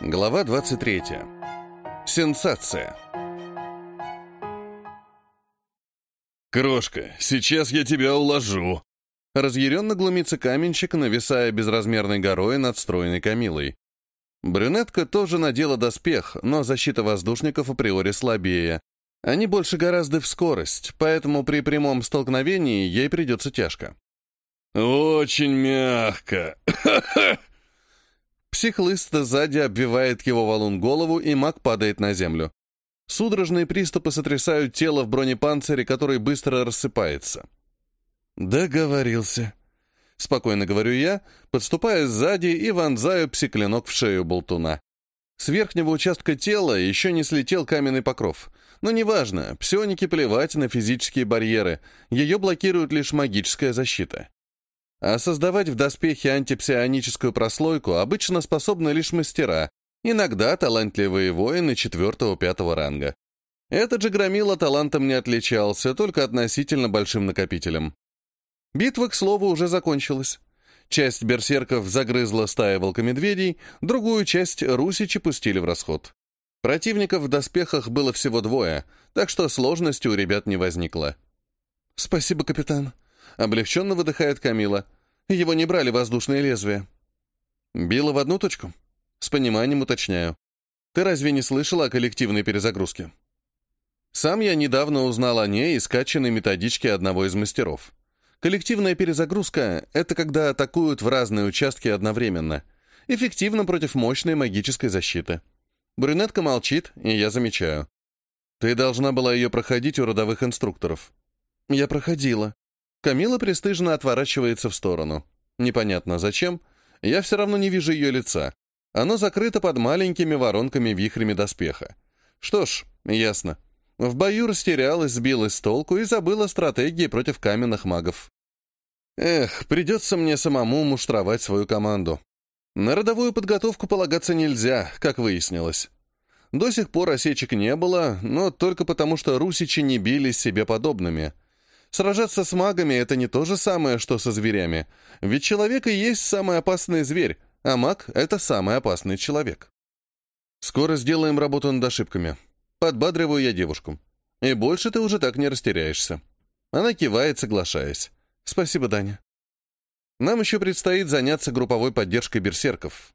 Глава 23. Сенсация. «Крошка, сейчас я тебя уложу!» Разъяренно глумится каменщик, нависая безразмерной горой над стройной Камилой. Брюнетка тоже надела доспех, но защита воздушников априори слабее. Они больше гораздо в скорость, поэтому при прямом столкновении ей придется тяжко. «Очень мягко!» Психлыст сзади обвивает его валун голову, и маг падает на землю. Судорожные приступы сотрясают тело в бронепанцире, который быстро рассыпается. «Договорился», — спокойно говорю я, подступая сзади и вонзаю псиклинок в шею болтуна. С верхнего участка тела еще не слетел каменный покров. Но неважно, псионике плевать на физические барьеры, ее блокирует лишь магическая защита. А создавать в доспехе антипсионическую прослойку обычно способны лишь мастера, иногда талантливые воины четвертого-пятого ранга. Этот же громила талантом не отличался, только относительно большим накопителем. Битва, к слову, уже закончилась. Часть берсерков загрызла стая волкомедведей, другую часть русичи пустили в расход. Противников в доспехах было всего двое, так что сложности у ребят не возникло. «Спасибо, капитан», Облегченно выдыхает Камила. Его не брали воздушные лезвия. Била в одну точку? С пониманием уточняю. Ты разве не слышала о коллективной перезагрузке? Сам я недавно узнал о ней из скачанной методички одного из мастеров. Коллективная перезагрузка — это когда атакуют в разные участки одновременно. Эффективно против мощной магической защиты. Брюнетка молчит, и я замечаю. Ты должна была ее проходить у родовых инструкторов. Я проходила. Камила пристыженно отворачивается в сторону. Непонятно зачем. Я все равно не вижу ее лица. Оно закрыто под маленькими воронками-вихрями доспеха. Что ж, ясно. В бою растерялась, сбилась с толку и забыла стратегии против каменных магов. Эх, придется мне самому муштровать свою команду. На родовую подготовку полагаться нельзя, как выяснилось. До сих пор осечек не было, но только потому, что русичи не бились себе подобными — Сражаться с магами — это не то же самое, что со зверями. Ведь человек и есть самый опасный зверь, а маг — это самый опасный человек. Скоро сделаем работу над ошибками. Подбадриваю я девушку. И больше ты уже так не растеряешься. Она кивает, соглашаясь. Спасибо, Даня. Нам еще предстоит заняться групповой поддержкой берсерков.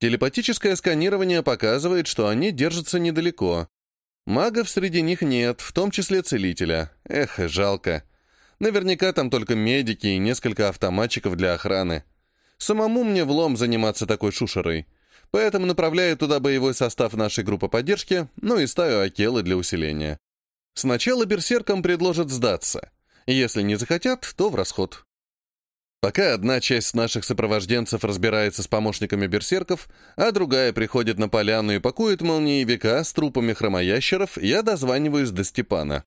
Телепатическое сканирование показывает, что они держатся недалеко, Магов среди них нет, в том числе целителя. Эх, жалко. Наверняка там только медики и несколько автоматчиков для охраны. Самому мне влом заниматься такой шушерой. Поэтому направляю туда боевой состав нашей группы поддержки, ну и ставлю акелы для усиления. Сначала берсеркам предложат сдаться. Если не захотят, то в расход. Пока одна часть наших сопровожденцев разбирается с помощниками берсерков, а другая приходит на поляну и пакует молниевика с трупами хромоящеров, я дозваниваюсь до Степана.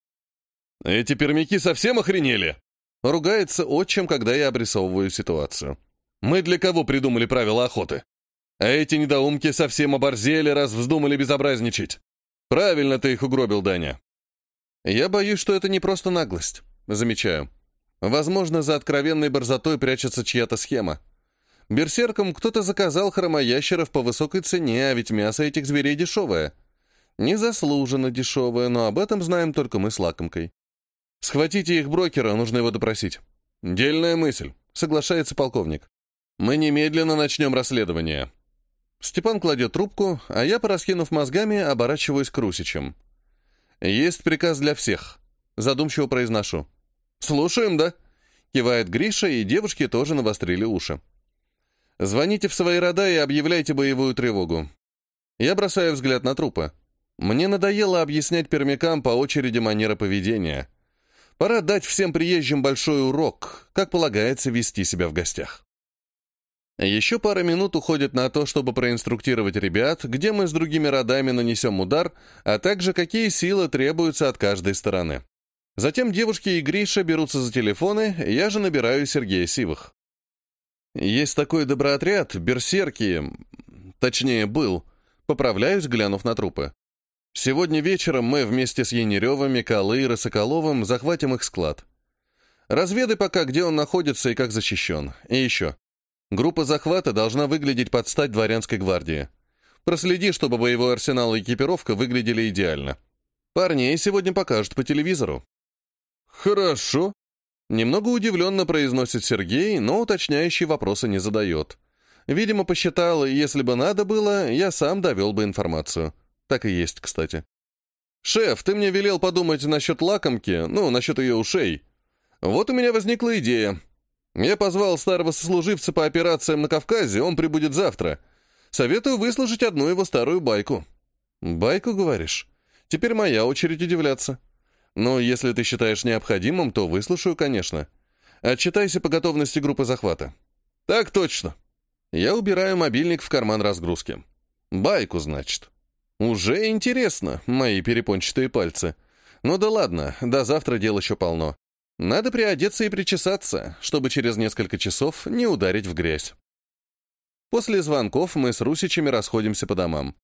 «Эти пермяки совсем охренели?» Ругается отчим, когда я обрисовываю ситуацию. «Мы для кого придумали правила охоты? А эти недоумки совсем оборзели, раз вздумали безобразничать. Правильно ты их угробил, Даня». «Я боюсь, что это не просто наглость», — замечаю. Возможно, за откровенной борзотой прячется чья-то схема. Берсеркам кто-то заказал хромоящеров по высокой цене, а ведь мясо этих зверей дешевое. Незаслуженно дешевое, но об этом знаем только мы с лакомкой. Схватите их брокера, нужно его допросить. Дельная мысль, соглашается полковник. Мы немедленно начнем расследование. Степан кладет трубку, а я, пораскинув мозгами, оборачиваюсь к Русичам. Есть приказ для всех. Задумчиво произношу. «Слушаем, да?» — кивает Гриша, и девушки тоже навострили уши. «Звоните в свои рода и объявляйте боевую тревогу». Я бросаю взгляд на трупы. Мне надоело объяснять пермякам по очереди манера поведения. Пора дать всем приезжим большой урок, как полагается вести себя в гостях. Еще пара минут уходит на то, чтобы проинструктировать ребят, где мы с другими родами нанесем удар, а также какие силы требуются от каждой стороны. Затем девушки и Гриша берутся за телефоны, я же набираю Сергея Сивых. Есть такой доброотряд, берсерки, точнее, был. Поправляюсь, глянув на трупы. Сегодня вечером мы вместе с Янеревым, Миколой и Росоколовым захватим их склад. Разведай пока, где он находится и как защищен. И еще. Группа захвата должна выглядеть под стать дворянской гвардии. Проследи, чтобы боевой арсенал и экипировка выглядели идеально. Парней сегодня покажут по телевизору». «Хорошо», — немного удивленно произносит Сергей, но уточняющие вопросы не задает. Видимо, посчитал, если бы надо было, я сам довел бы информацию. Так и есть, кстати. «Шеф, ты мне велел подумать насчет лакомки, ну, насчет ее ушей. Вот у меня возникла идея. Я позвал старого сослуживца по операциям на Кавказе, он прибудет завтра. Советую выслушать одну его старую байку». «Байку, говоришь? Теперь моя очередь удивляться. Но если ты считаешь необходимым, то выслушаю, конечно. Отчитайся по готовности группы захвата». «Так точно». Я убираю мобильник в карман разгрузки. «Байку, значит». «Уже интересно, мои перепончатые пальцы. Ну да ладно, до завтра дел еще полно. Надо приодеться и причесаться, чтобы через несколько часов не ударить в грязь». После звонков мы с Русичами расходимся по домам.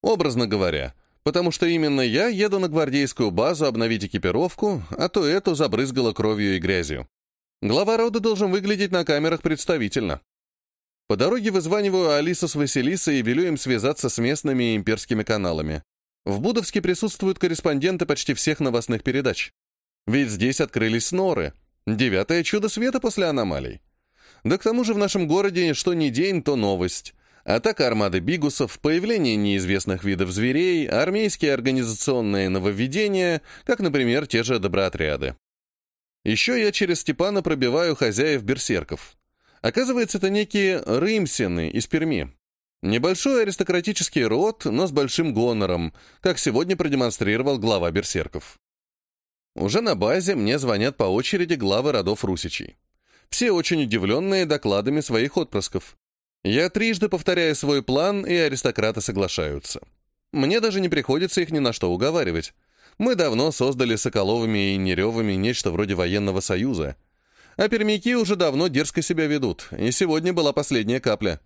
Образно говоря, потому что именно я еду на гвардейскую базу обновить экипировку, а то эту забрызгало кровью и грязью. Глава рода должен выглядеть на камерах представительно. По дороге вызваниваю Алису с Василисой и велю им связаться с местными имперскими каналами. В Будовске присутствуют корреспонденты почти всех новостных передач. Ведь здесь открылись норы. Девятое чудо света после аномалий. Да к тому же в нашем городе что ни день, то новость. Атака армады бигусов, появление неизвестных видов зверей, армейские организационные нововведения, как, например, те же доброотряды. Еще я через Степана пробиваю хозяев берсерков. Оказывается, это некие рымсины из Перми. Небольшой аристократический род, но с большим гонором, как сегодня продемонстрировал глава берсерков. Уже на базе мне звонят по очереди главы родов русичей. Все очень удивленные докладами своих отпрысков. Я трижды повторяю свой план, и аристократы соглашаются. Мне даже не приходится их ни на что уговаривать. Мы давно создали Соколовыми и Неревыми нечто вроде военного союза — а пермяки уже давно дерзко себя ведут, и сегодня была последняя капля.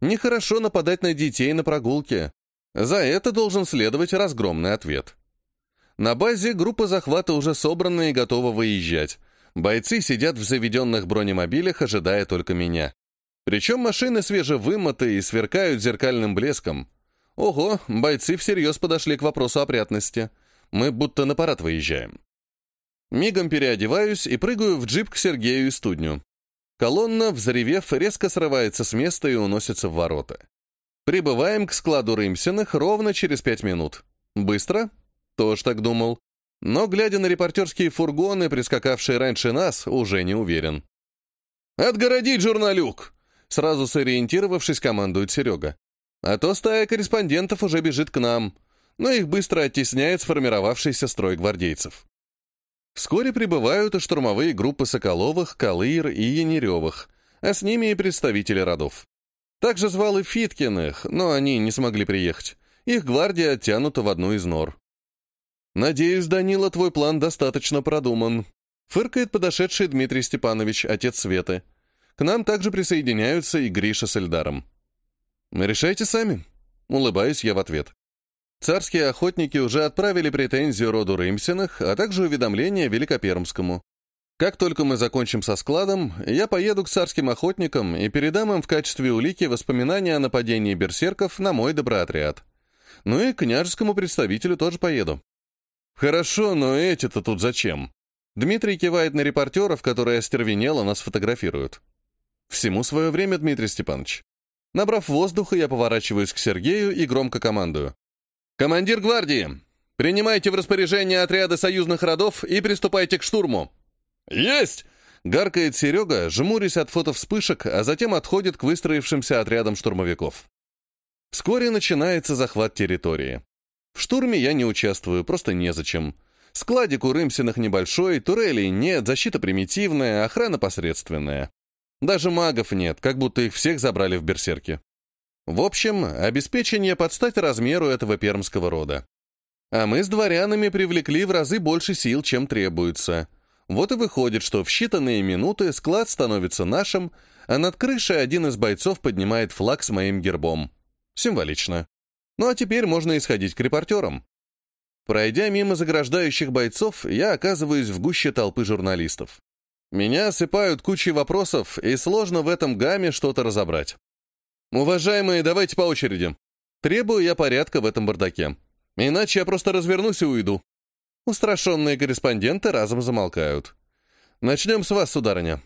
Нехорошо нападать на детей на прогулке. За это должен следовать разгромный ответ. На базе группа захвата уже собрана и готова выезжать. Бойцы сидят в заведенных бронемобилях, ожидая только меня. Причем машины свежевымытые и сверкают зеркальным блеском. Ого, бойцы всерьез подошли к вопросу опрятности. Мы будто на парад выезжаем. Мигом переодеваюсь и прыгаю в джип к Сергею и студню. Колонна, взревев, резко срывается с места и уносится в ворота. Прибываем к складу Рымсиных ровно через пять минут. Быстро? Тоже так думал. Но, глядя на репортерские фургоны, прискакавшие раньше нас, уже не уверен. «Отгородить журналюк!» Сразу сориентировавшись, командует Серега. А то стая корреспондентов уже бежит к нам, но их быстро оттесняет сформировавшийся строй гвардейцев. Вскоре прибывают и штурмовые группы Соколовых, Калыр и Янеревых, а с ними и представители родов. Также звал и Фиткиных, но они не смогли приехать. Их гвардия оттянута в одну из нор. «Надеюсь, Данила, твой план достаточно продуман», — фыркает подошедший Дмитрий Степанович, отец Светы. К нам также присоединяются и Гриша с Эльдаром. «Решайте сами», — улыбаюсь я в ответ. Царские охотники уже отправили претензию роду Рымсиных, а также уведомление Великопермскому. Как только мы закончим со складом, я поеду к царским охотникам и передам им в качестве улики воспоминания о нападении берсерков на мой доброотряд. Ну и к княжескому представителю тоже поеду. Хорошо, но эти-то тут зачем? Дмитрий кивает на репортеров, которые остервенело нас фотографируют. Всему свое время, Дмитрий Степанович. Набрав воздуха, я поворачиваюсь к Сергею и громко командую. «Командир гвардии, принимайте в распоряжение отряды союзных родов и приступайте к штурму». «Есть!» — гаркает Серега, жмурясь от фотовспышек, а затем отходит к выстроившимся отрядам штурмовиков. Вскоре начинается захват территории. В штурме я не участвую, просто незачем. Складик у Рымсиных небольшой, турелей нет, защита примитивная, охрана посредственная. Даже магов нет, как будто их всех забрали в берсерки. В общем, обеспечение под стать размеру этого пермского рода. А мы с дворянами привлекли в разы больше сил, чем требуется. Вот и выходит, что в считанные минуты склад становится нашим, а над крышей один из бойцов поднимает флаг с моим гербом. Символично. Ну а теперь можно исходить к репортерам. Пройдя мимо заграждающих бойцов, я оказываюсь в гуще толпы журналистов. Меня осыпают кучей вопросов, и сложно в этом гамме что-то разобрать. «Уважаемые, давайте по очереди. Требую я порядка в этом бардаке. Иначе я просто развернусь и уйду. Устрашенные корреспонденты разом замолкают. Начнем с вас, сударыня.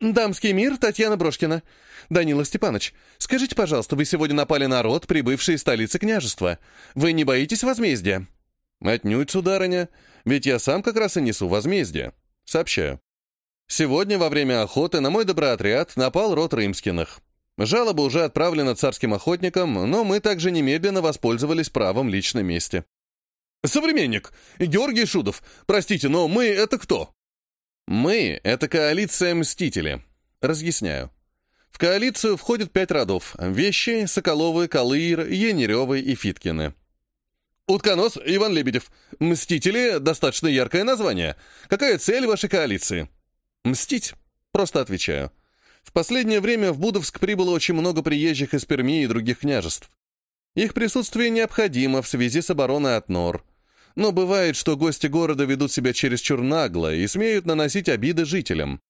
«Дамский мир, Татьяна Брошкина. Данила Степанович, скажите, пожалуйста, вы сегодня напали на род, прибывший из столицы княжества. Вы не боитесь возмездия?» «Отнюдь, сударыня, ведь я сам как раз и несу возмездие. Сообщаю. Сегодня во время охоты на мой доброотряд напал род Рымскиных. Жалоба уже отправлена царским охотникам, но мы также немедленно воспользовались правом лично мести. «Современник! Георгий Шудов! Простите, но мы — это кто?» «Мы — это коалиция Мстители. Разъясняю. В коалицию входят пять родов — Вещи, Соколовы, Калыир, Янеревы и Фиткины. «Утконос Иван Лебедев. Мстители — достаточно яркое название. Какая цель вашей коалиции?» «Мстить». Просто отвечаю. В последнее время в Будовск прибыло очень много приезжих из Перми и других княжеств. Их присутствие необходимо в связи с обороной от нор. Но бывает, что гости города ведут себя чересчур нагло и смеют наносить обиды жителям.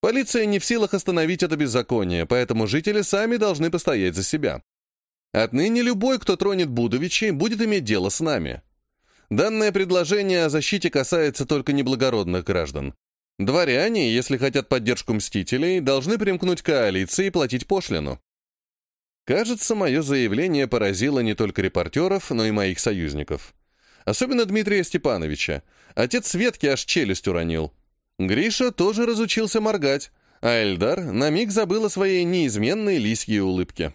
Полиция не в силах остановить это беззаконие, поэтому жители сами должны постоять за себя. Отныне любой, кто тронет Будовичей, будет иметь дело с нами. Данное предложение о защите касается только неблагородных граждан. Дворяне, если хотят поддержку мстителей, должны примкнуть к коалиции и платить пошлину. Кажется, мое заявление поразило не только репортеров, но и моих союзников. Особенно Дмитрия Степановича. Отец Светки аж челюсть уронил. Гриша тоже разучился моргать, а Эльдар на миг забыл о своей неизменной лисьей улыбке.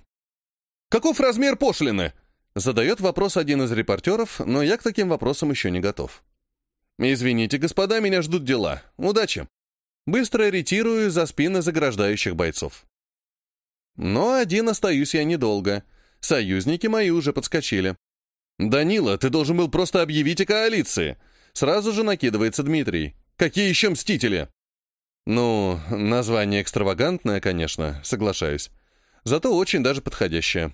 «Каков размер пошлины?» Задает вопрос один из репортеров, но я к таким вопросам еще не готов. «Извините, господа, меня ждут дела. Удачи!» Быстро ретирую за спины заграждающих бойцов. Но один остаюсь я недолго. Союзники мои уже подскочили. «Данила, ты должен был просто объявить о коалиции!» Сразу же накидывается Дмитрий. «Какие еще мстители?» «Ну, название экстравагантное, конечно, соглашаюсь. Зато очень даже подходящее».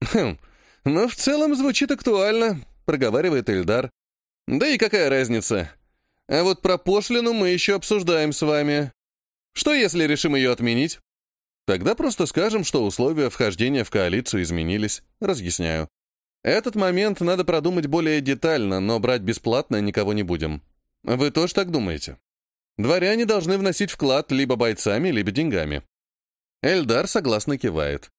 «Хм, но в целом звучит актуально», — проговаривает Эльдар. «Да и какая разница? А вот про пошлину мы еще обсуждаем с вами. Что, если решим ее отменить?» «Тогда просто скажем, что условия вхождения в коалицию изменились. Разъясняю. Этот момент надо продумать более детально, но брать бесплатно никого не будем. Вы тоже так думаете? Дворяне должны вносить вклад либо бойцами, либо деньгами. Эльдар согласно кивает.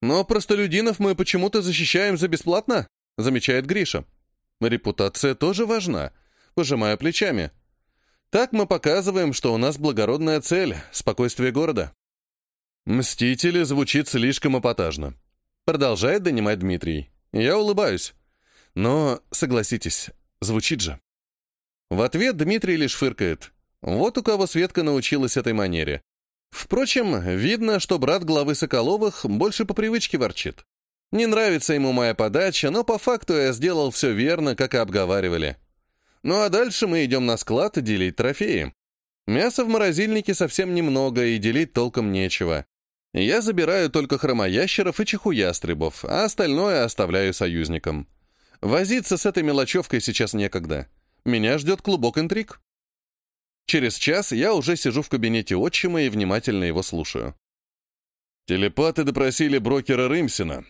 Но простолюдинов мы почему-то защищаем за бесплатно, замечает Гриша. Репутация тоже важна, пожимая плечами. Так мы показываем, что у нас благородная цель — спокойствие города. «Мстители» звучит слишком эпатажно. Продолжает донимать Дмитрий. Я улыбаюсь. Но, согласитесь, звучит же. В ответ Дмитрий лишь фыркает. Вот у кого Светка научилась этой манере. Впрочем, видно, что брат главы Соколовых больше по привычке ворчит. Не нравится ему моя подача, но по факту я сделал все верно, как и обговаривали. Ну а дальше мы идем на склад делить трофеи. Мяса в морозильнике совсем немного, и делить толком нечего. Я забираю только хромоящеров и чехуястребов, а остальное оставляю союзникам. Возиться с этой мелочевкой сейчас некогда. Меня ждет клубок интриг. Через час я уже сижу в кабинете отчима и внимательно его слушаю. Телепаты допросили брокера Рымсина.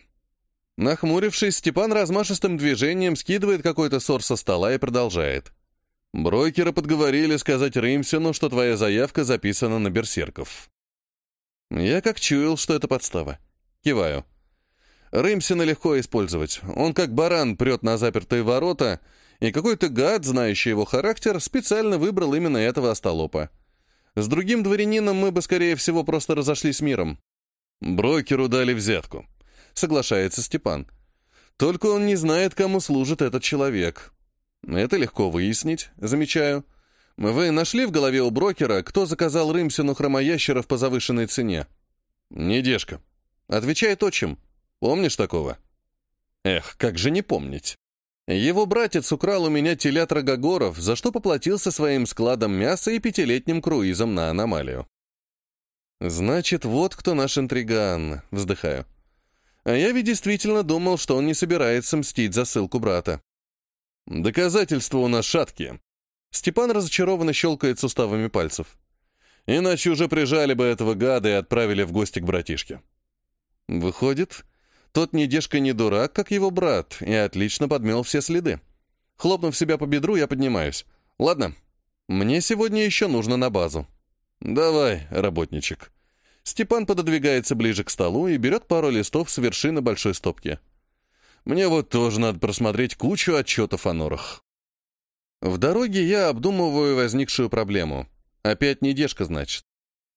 Нахмурившись, Степан размашистым движением скидывает какой-то сор со стола и продолжает. Брокера подговорили сказать Рымсину, что твоя заявка записана на берсерков. Я как чуял, что это подстава. Киваю. Рымсина легко использовать. Он как баран прет на запертые ворота, и какой-то гад, знающий его характер, специально выбрал именно этого остолопа. С другим дворянином мы бы, скорее всего, просто разошлись миром. Брокеру дали взятку. Соглашается Степан. Только он не знает, кому служит этот человек. Это легко выяснить, замечаю. Вы нашли в голове у брокера, кто заказал Рымсину хромоящеров по завышенной цене? Не дешка. Отвечает отчим. Помнишь такого? Эх, как же не помнить. Его братец украл у меня телят Рогогоров, за что поплатился своим складом мяса и пятилетним круизом на аномалию. «Значит, вот кто наш интриган», — вздыхаю. А я ведь действительно думал, что он не собирается мстить за ссылку брата. «Доказательства у нас шаткие», Степан разочарованно щелкает суставами пальцев. Иначе уже прижали бы этого гада и отправили в гости к братишке. Выходит, Тот недежка не дурак, как его брат, и отлично подмел все следы. Хлопнув себя по бедру, я поднимаюсь. Ладно, мне сегодня еще нужно на базу. Давай, работничек. Степан пододвигается ближе к столу и берет пару листов с вершины большой стопки. Мне вот тоже надо просмотреть кучу отчетов о норах. В дороге я обдумываю возникшую проблему. Опять недежка, значит.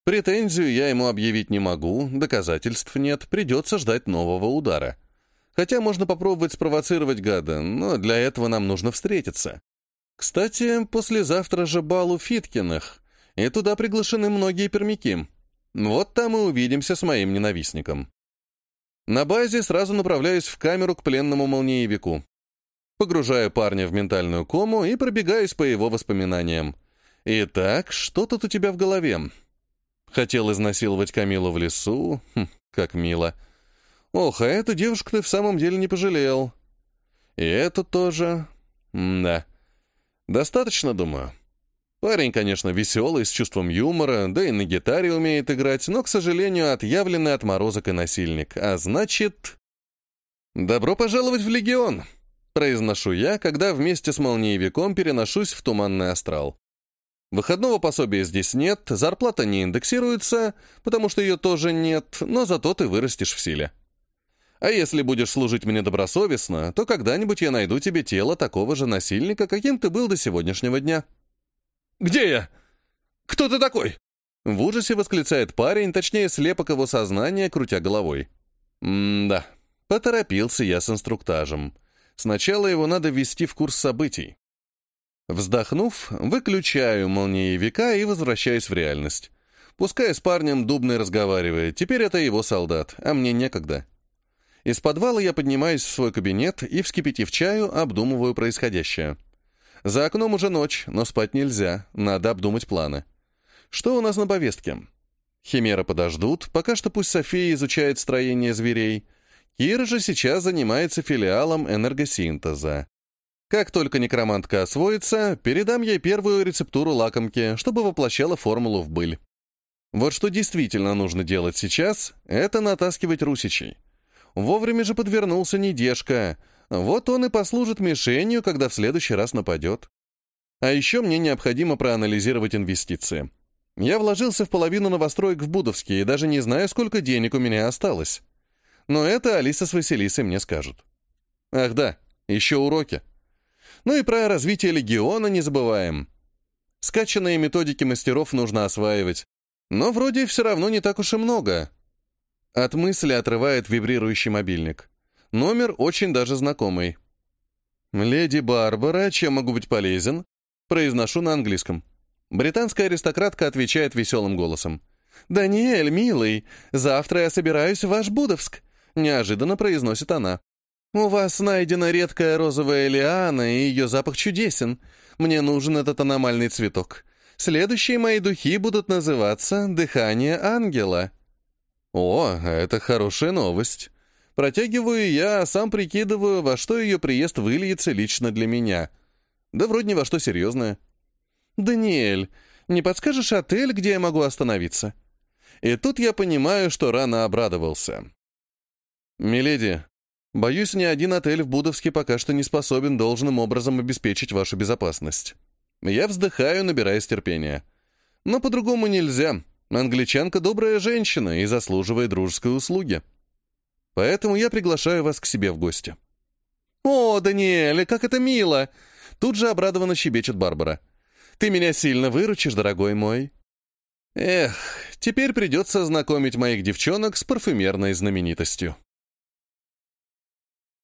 Претензию я ему объявить не могу, доказательств нет, придется ждать нового удара. Хотя можно попробовать спровоцировать гада, но для этого нам нужно встретиться. Кстати, послезавтра же бал у Фиткиных, и туда приглашены многие пермяки. Вот там и увидимся с моим ненавистником. На базе сразу направляюсь в камеру к пленному молниевику. Погружаю парня в ментальную кому и пробегаюсь по его воспоминаниям. Итак, что тут у тебя в голове? Хотел изнасиловать Камилу в лесу? Хм, как мило. Ох, а эту девушку ты в самом деле не пожалел. И эту тоже. М да. Достаточно, думаю. Парень, конечно, веселый, с чувством юмора, да и на гитаре умеет играть, но, к сожалению, отъявленный отморозок и насильник. А значит... «Добро пожаловать в Легион!» Произношу я, когда вместе с молниевиком переношусь в туманный астрал. Выходного пособия здесь нет, зарплата не индексируется, потому что ее тоже нет, но зато ты вырастешь в силе. А если будешь служить мне добросовестно, то когда-нибудь я найду тебе тело такого же насильника, каким ты был до сегодняшнего дня. «Где я? Кто ты такой?» В ужасе восклицает парень, точнее, слепок его сознания, крутя головой. М-да, поторопился я с инструктажем. Сначала его надо ввести в курс событий. Вздохнув, выключаю молниевика и возвращаюсь в реальность. Пускай с парнем Дубный разговаривает, теперь это его солдат, а мне некогда. Из подвала я поднимаюсь в свой кабинет и, вскипятив чаю, обдумываю происходящее. За окном уже ночь, но спать нельзя, надо обдумать планы. Что у нас на повестке? Химера подождут, пока что пусть София изучает строение зверей. Кира же сейчас занимается филиалом энергосинтеза. Как только некромантка освоится, передам ей первую рецептуру лакомки, чтобы воплощала формулу в быль. Вот что действительно нужно делать сейчас, это натаскивать русичей. Вовремя же подвернулся недежка. Вот он и послужит мишенью, когда в следующий раз нападет. А еще мне необходимо проанализировать инвестиции. Я вложился в половину новостроек в Будовске и даже не знаю, сколько денег у меня осталось. Но это Алиса с Василисой мне скажут. Ах да, еще уроки. Ну и про развитие легиона не забываем. Скачанные методики мастеров нужно осваивать. Но вроде все равно не так уж и много. От мысли отрывает вибрирующий мобильник. Номер очень даже знакомый. «Леди Барбара, чем могу быть полезен?» Произношу на английском. Британская аристократка отвечает веселым голосом. «Даниэль, милый, завтра я собираюсь в ваш Будовск», — неожиданно произносит она. «У вас найдена редкая розовая лиана, и ее запах чудесен. Мне нужен этот аномальный цветок. Следующие мои духи будут называться «Дыхание ангела». О, это хорошая новость. Протягиваю я, сам прикидываю, во что ее приезд выльется лично для меня. Да вроде ни во что серьезное. «Даниэль, не подскажешь отель, где я могу остановиться?» И тут я понимаю, что рано обрадовался. «Миледи, Боюсь, ни один отель в Будовске пока что не способен должным образом обеспечить вашу безопасность. Я вздыхаю, набираясь терпения. Но по-другому нельзя. Англичанка добрая женщина и заслуживает дружеской услуги. Поэтому я приглашаю вас к себе в гости. «О, Даниэль, как это мило!» Тут же обрадованно щебечет Барбара. «Ты меня сильно выручишь, дорогой мой». Эх, теперь придется знакомить моих девчонок с парфюмерной знаменитостью.